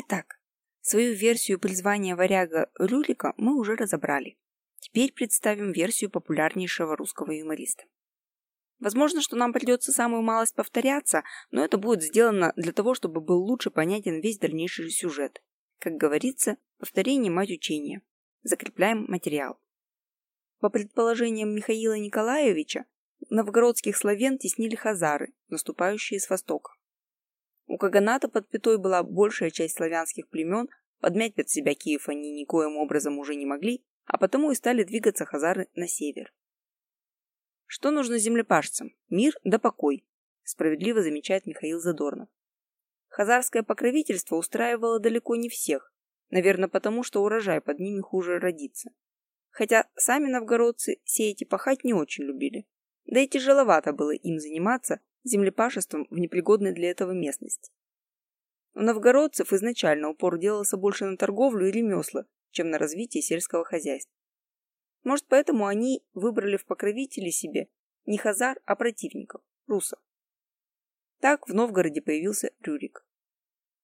Итак, свою версию призвания варяга Рюрика мы уже разобрали. Теперь представим версию популярнейшего русского юмориста. Возможно, что нам придется самую малость повторяться, но это будет сделано для того, чтобы был лучше понятен весь дальнейший сюжет. Как говорится, повторение мать учения. Закрепляем материал. По предположениям Михаила Николаевича, новгородских славян теснили хазары, наступающие с востока. У Каганата под пятой была большая часть славянских племен, подмять под себя Киев они никоим образом уже не могли, а потому и стали двигаться хазары на север. Что нужно землепашцам? Мир да покой, справедливо замечает Михаил Задорнов. Хазарское покровительство устраивало далеко не всех, наверное, потому что урожай под ними хуже родится. Хотя сами новгородцы сеять и пахать не очень любили. Да и тяжеловато было им заниматься землепашеством в непригодной для этого местности. У новгородцев изначально упор делался больше на торговлю и ремесла, чем на развитие сельского хозяйства. Может, поэтому они выбрали в покровители себе не хазар, а противников, русов. Так в Новгороде появился Рюрик.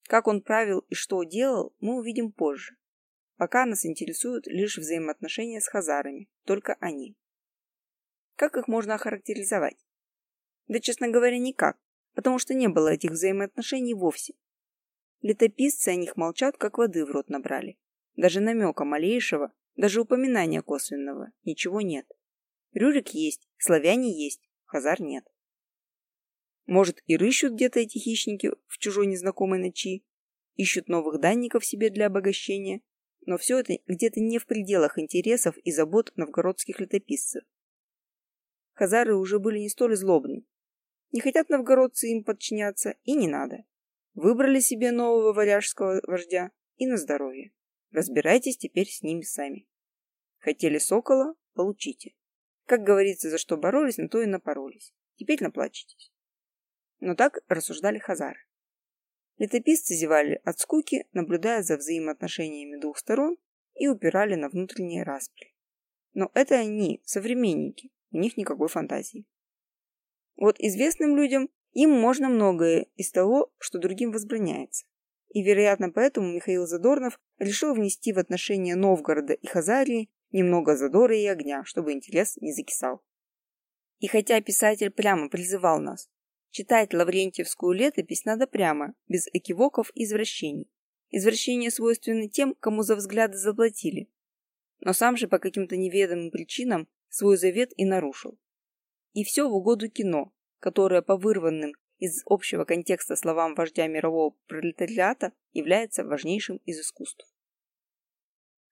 Как он правил и что делал, мы увидим позже. Пока нас интересуют лишь взаимоотношения с хазарами, только они. Как их можно охарактеризовать? Да, честно говоря, никак, потому что не было этих взаимоотношений вовсе. Летописцы о них молчат, как воды в рот набрали. Даже намека малейшего даже упоминания косвенного. Ничего нет. Рюрик есть, славяне есть, хазар нет. Может, и рыщут где-то эти хищники в чужой незнакомой ночи, ищут новых данников себе для обогащения, но все это где-то не в пределах интересов и забот новгородских летописцев. Хазары уже были не столь злобны. Не хотят новгородцы им подчиняться, и не надо. Выбрали себе нового варяжского вождя и на здоровье. Разбирайтесь теперь с ними сами. Хотели сокола – получите. Как говорится, за что боролись, на то и напоролись. Теперь наплачетесь. Но так рассуждали хазары. Летописцы зевали от скуки, наблюдая за взаимоотношениями двух сторон и упирали на внутренние распри. Но это они, современники, у них никакой фантазии. Вот известным людям им можно многое из того, что другим возбраняется. И, вероятно, поэтому Михаил Задорнов решил внести в отношения Новгорода и Хазарии немного задора и огня, чтобы интерес не закисал. И хотя писатель прямо призывал нас, читать Лаврентьевскую летопись надо прямо, без экивоков и извращений. Извращения свойственны тем, кому за взгляды заплатили. Но сам же по каким-то неведомым причинам свой завет и нарушил. И все в угоду кино, которое по вырванным из общего контекста словам вождя мирового пролетариата является важнейшим из искусств.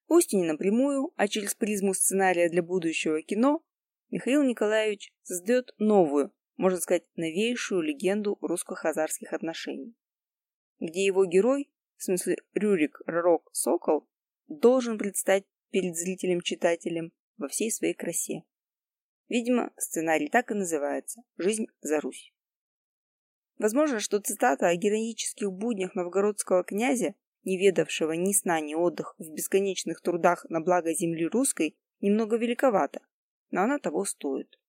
Пусть и не напрямую, а через призму сценария для будущего кино, Михаил Николаевич создает новую, можно сказать, новейшую легенду русско-хазарских отношений, где его герой, в смысле Рюрик Ророк Сокол, должен предстать перед зрителем-читателем во всей своей красе. Видимо, сценарий так и называется «Жизнь за Русь». Возможно, что цитата о героических буднях новгородского князя, не ведавшего ни сна, ни отдых в бесконечных трудах на благо земли русской, немного великовата, но она того стоит.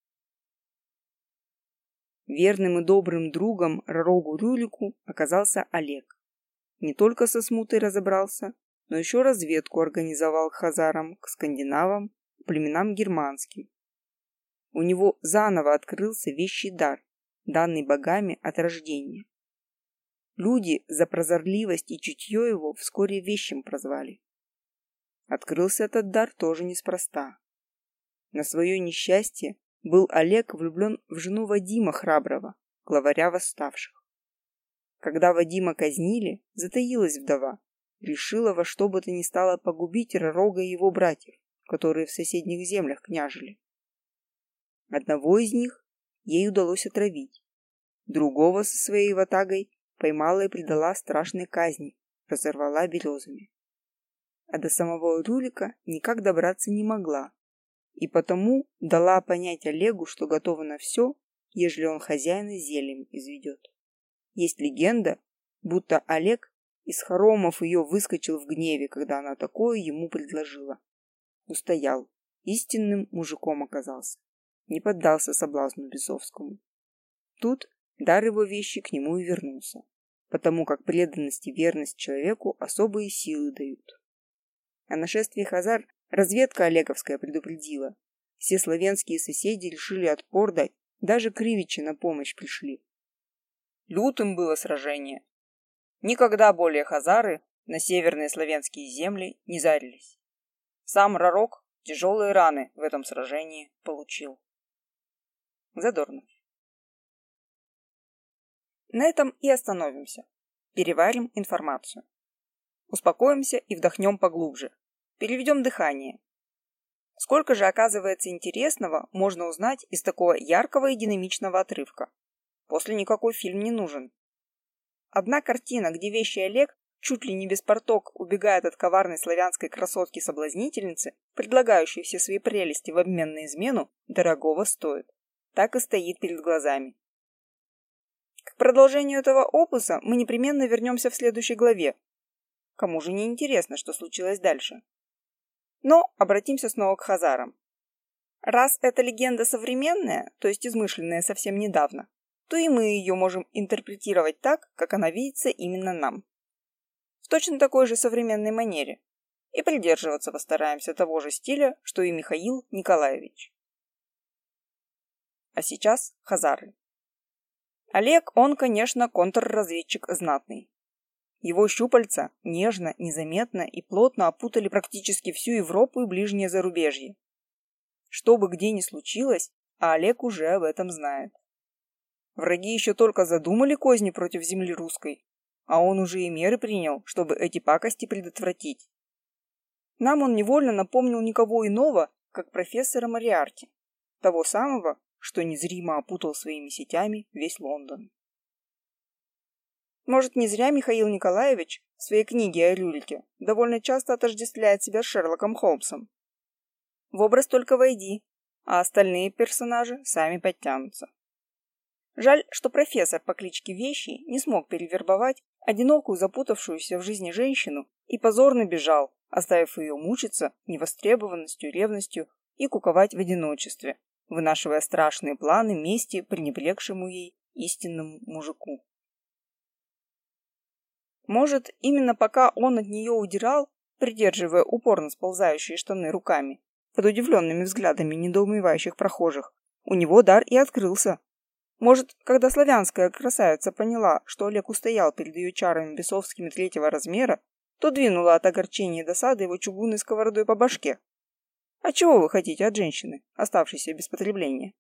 Верным и добрым другом Ророгу Рюлику оказался Олег. Не только со смутой разобрался, но еще разведку организовал к хазарам, к скандинавам, племенам германским. У него заново открылся вещий дар, данный богами от рождения. Люди за прозорливость и чутье его вскоре вещим прозвали. Открылся этот дар тоже неспроста. На свое несчастье был Олег влюблен в жену Вадима Храброго, главаря восставших. Когда Вадима казнили, затаилась вдова, решила во что бы то ни стало погубить Ророга и его братьев, которые в соседних землях княжили. Одного из них ей удалось отравить. Другого со своей ватагой поймала и предала страшной казни, разорвала березами. А до самого Рюрика никак добраться не могла, и потому дала понять Олегу, что готова на все, ежели он хозяина зельем изведет. Есть легенда, будто Олег из хоромов ее выскочил в гневе, когда она такое ему предложила. Устоял, истинным мужиком оказался не поддался соблазну бесовскому. Тут дар его вещи к нему и вернулся. потому как преданность и верность человеку особые силы дают. О нашествии Хазар разведка Олеговская предупредила. Все славянские соседи решили отпор дать, даже кривичи на помощь пришли. Лютым было сражение. Никогда более хазары на северные славянские земли не зарились. Сам Ророк тяжелые раны в этом сражении получил. Задорнов. На этом и остановимся. Переварим информацию. Успокоимся и вдохнем поглубже. Переведем дыхание. Сколько же, оказывается, интересного можно узнать из такого яркого и динамичного отрывка. После никакой фильм не нужен. Одна картина, где вещи Олег чуть ли не без порток убегает от коварной славянской красотки-соблазнительницы, предлагающей все свои прелести в обмен на измену, дорогого стоит. Так и стоит перед глазами. К продолжению этого опуса мы непременно вернемся в следующей главе. Кому же не интересно, что случилось дальше? Но обратимся снова к хазарам. Раз эта легенда современная, то есть измышленная совсем недавно, то и мы ее можем интерпретировать так, как она видится именно нам. В точно такой же современной манере. И придерживаться постараемся того же стиля, что и Михаил Николаевич. А сейчас хазары. Олег, он, конечно, контрразведчик знатный. Его щупальца нежно, незаметно и плотно опутали практически всю Европу и ближнее зарубежье. Что бы где ни случилось, а Олег уже об этом знает. Враги еще только задумали козни против земли русской, а он уже и меры принял, чтобы эти пакости предотвратить. Нам он невольно напомнил никого иного, как профессора Мариарти, того самого, что незримо опутал своими сетями весь Лондон. Может, не зря Михаил Николаевич в своей книге о Рюрике довольно часто отождествляет себя с Шерлоком Холмсом. В образ только войди, а остальные персонажи сами подтянутся. Жаль, что профессор по кличке Вещий не смог перевербовать одинокую запутавшуюся в жизни женщину и позорно бежал, оставив ее мучиться невостребованностью, ревностью и куковать в одиночестве, вынашивая страшные планы мести пренебрегшему ей истинному мужику. Может, именно пока он от нее удирал, придерживая упорно сползающие штаны руками, под удивленными взглядами недоумевающих прохожих, у него дар и открылся. Может, когда славянская красавица поняла, что Олег устоял перед ее чарами бесовскими третьего размера, то двинула от огорчения и досады его чугунной сковородой по башке. А чего вы хотите от женщины, оставшейся без потребления?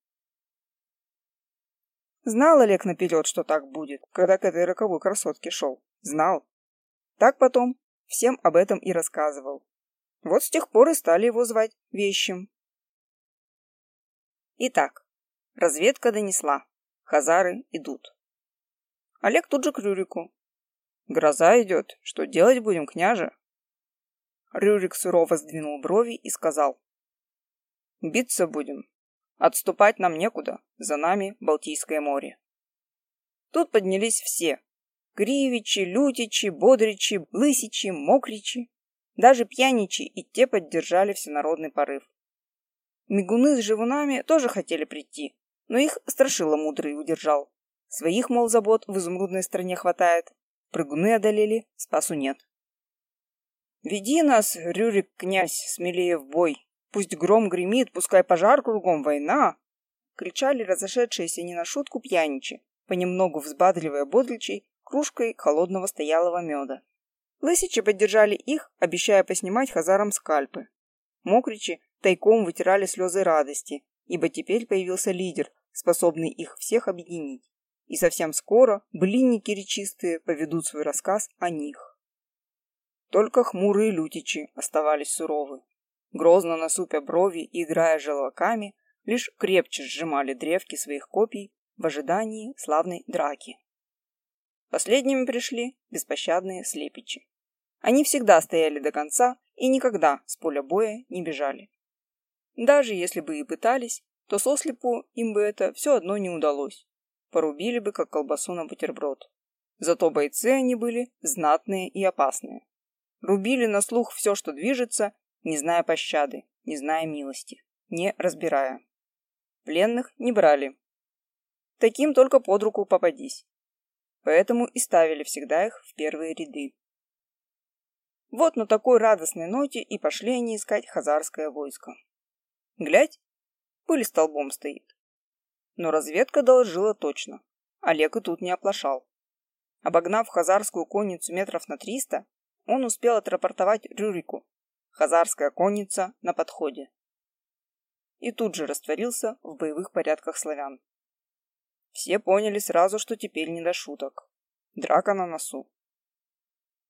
Знал Олег наперед, что так будет, когда к этой роковой красотке шел. Знал. Так потом всем об этом и рассказывал. Вот с тех пор и стали его звать Вещим. Итак, разведка донесла. Хазары идут. Олег тут же к Рюрику. Гроза идет. Что делать будем, княже? Рюрик сурово сдвинул брови и сказал. Биться будем. Отступать нам некуда. За нами Балтийское море. Тут поднялись все. Кривичи, Лютичи, Бодричи, Лысичи, Мокричи. Даже пьяничи и те поддержали всенародный порыв. Мигуны с живунами тоже хотели прийти, но их страшило мудрый удержал. Своих, мол, забот в изумрудной стране хватает. Прыгуны одолели, спасу нет. «Веди нас, Рюрик, князь, смелее в бой!» Пусть гром гремит, пускай пожар кругом, война!» Кричали разошедшиеся не на шутку пьяничи, понемногу взбадривая бодричей кружкой холодного стоялого меда. Лысичи поддержали их, обещая поснимать хазарам скальпы. Мокричи тайком вытирали слезы радости, ибо теперь появился лидер, способный их всех объединить. И совсем скоро блинники речистые поведут свой рассказ о них. Только хмурые лютичи оставались суровы грозно насупя брови и играя желваками, лишь крепче сжимали древки своих копий в ожидании славной драки. Последними пришли беспощадные слепичи. Они всегда стояли до конца и никогда с поля боя не бежали. Даже если бы и пытались, то сослепу им бы это все одно не удалось. Порубили бы, как колбасу на бутерброд. Зато бойцы они были знатные и опасные. Рубили на слух все, что движется, не зная пощады, не зная милости, не разбирая. Пленных не брали. Таким только под руку попадись. поэтому и ставили всегда их в первые ряды. Вот на такой радостной ноте и пошли они искать хазарское войско. Глядь, пыль столбом стоит. Но разведка доложила точно. Олег и тут не оплошал. Обогнав хазарскую конницу метров на триста, он успел отрапортовать Рюрику. Хазарская конница на подходе. И тут же растворился в боевых порядках славян. Все поняли сразу, что теперь не до шуток. Драка на носу.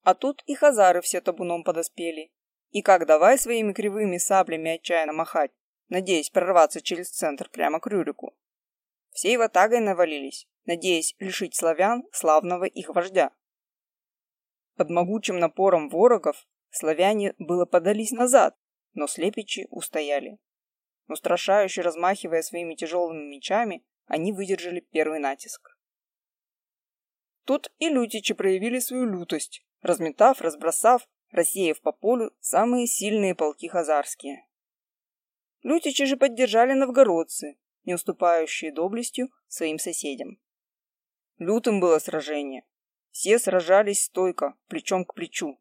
А тут и хазары все табуном подоспели. И как давай своими кривыми саблями отчаянно махать, надеясь прорваться через центр прямо к Рюрику. Всей ватагой навалились, надеясь лишить славян славного их вождя. Под могучим напором ворогов славяне было подались назад, но слепичи устояли. Устрашающе размахивая своими тяжелыми мечами, они выдержали первый натиск. Тут и лютичи проявили свою лютость, разметав, разбросав, рассеяв по полю самые сильные полки хазарские. Лютичи же поддержали новгородцы, не уступающие доблестью своим соседям. Лютым было сражение. Все сражались стойко, плечом к плечу.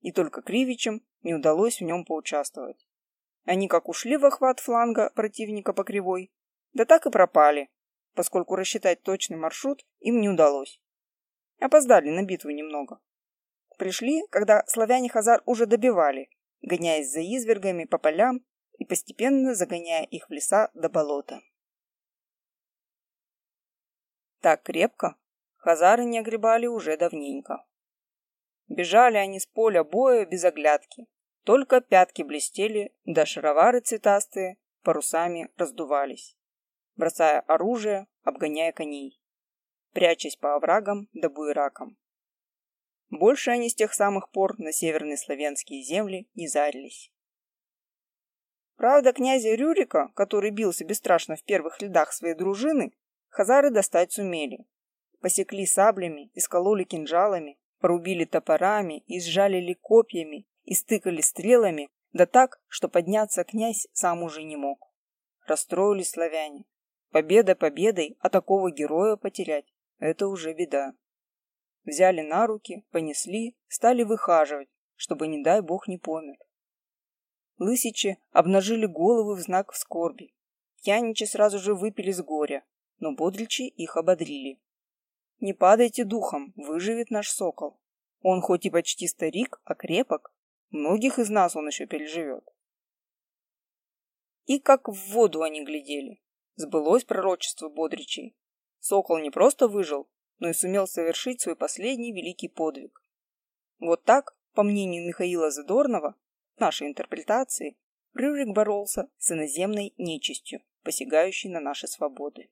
И только Кривичам не удалось в нем поучаствовать. Они как ушли в охват фланга противника по кривой, да так и пропали, поскольку рассчитать точный маршрут им не удалось. Опоздали на битву немного. Пришли, когда славяне-хазар уже добивали, гоняясь за извергами по полям и постепенно загоняя их в леса до болота. Так крепко хазары не огребали уже давненько. Бежали они с поля боя без оглядки, только пятки блестели, да шаровары цветастые парусами раздувались, бросая оружие, обгоняя коней, прячась по оврагам да буеракам. Больше они с тех самых пор на северные славянские земли не зарились. Правда, князя Рюрика, который бился бесстрашно в первых рядах своей дружины, хазары достать сумели. Посекли саблями, искололи кинжалами, порубили топорами, изжалили копьями, истыкали стрелами, да так, что подняться князь сам уже не мог. Расстроились славяне. Победа победой, а такого героя потерять – это уже беда. Взяли на руки, понесли, стали выхаживать, чтобы, не дай бог, не помер. Лысичи обнажили головы в знак скорби. Пьяничи сразу же выпили с горя, но бодричи их ободрили. Не падайте духом, выживет наш сокол. Он хоть и почти старик, а крепок. Многих из нас он еще переживет. И как в воду они глядели. Сбылось пророчество бодричей. Сокол не просто выжил, но и сумел совершить свой последний великий подвиг. Вот так, по мнению Михаила Задорнова, нашей интерпретации, Рюрик боролся с иноземной нечистью, посягающей на наши свободы.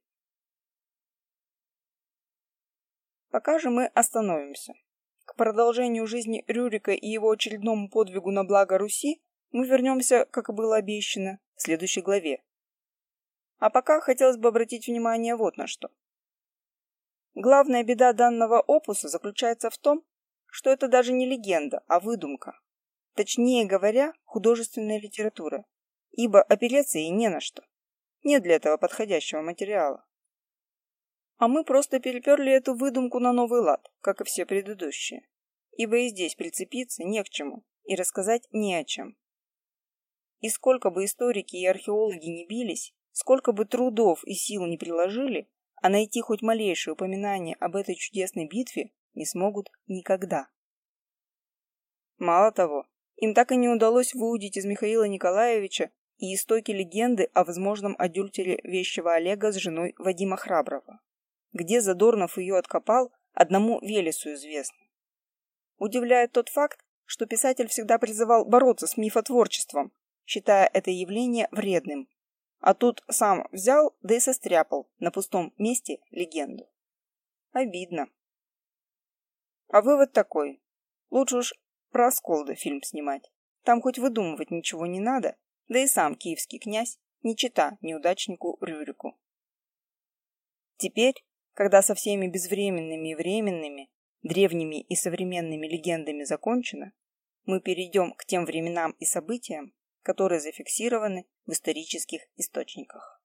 Пока же мы остановимся. К продолжению жизни Рюрика и его очередному подвигу на благо Руси мы вернемся, как было обещано, в следующей главе. А пока хотелось бы обратить внимание вот на что. Главная беда данного опуса заключается в том, что это даже не легенда, а выдумка. Точнее говоря, художественная литература, ибо ей не на что. Нет для этого подходящего материала. А мы просто переперли эту выдумку на новый лад, как и все предыдущие. Ибо и здесь прицепиться не к чему и рассказать не о чем. И сколько бы историки и археологи не бились, сколько бы трудов и сил не приложили, а найти хоть малейшее упоминание об этой чудесной битве не смогут никогда. Мало того, им так и не удалось выудить из Михаила Николаевича и истоки легенды о возможном адюльтере вещего Олега с женой Вадима Храброва. Где Задорнов ее откопал, одному Велесу известно. Удивляет тот факт, что писатель всегда призывал бороться с мифотворчеством, считая это явление вредным, а тут сам взял, да и состряпал на пустом месте легенду. Обидно. А вывод такой. Лучше уж про Асколда фильм снимать. Там хоть выдумывать ничего не надо, да и сам киевский князь не чита неудачнику Рюрику. Теперь, когда со всеми безвременными и временными, древними и современными легендами закончено, мы перейдем к тем временам и событиям, которые зафиксированы в исторических источниках.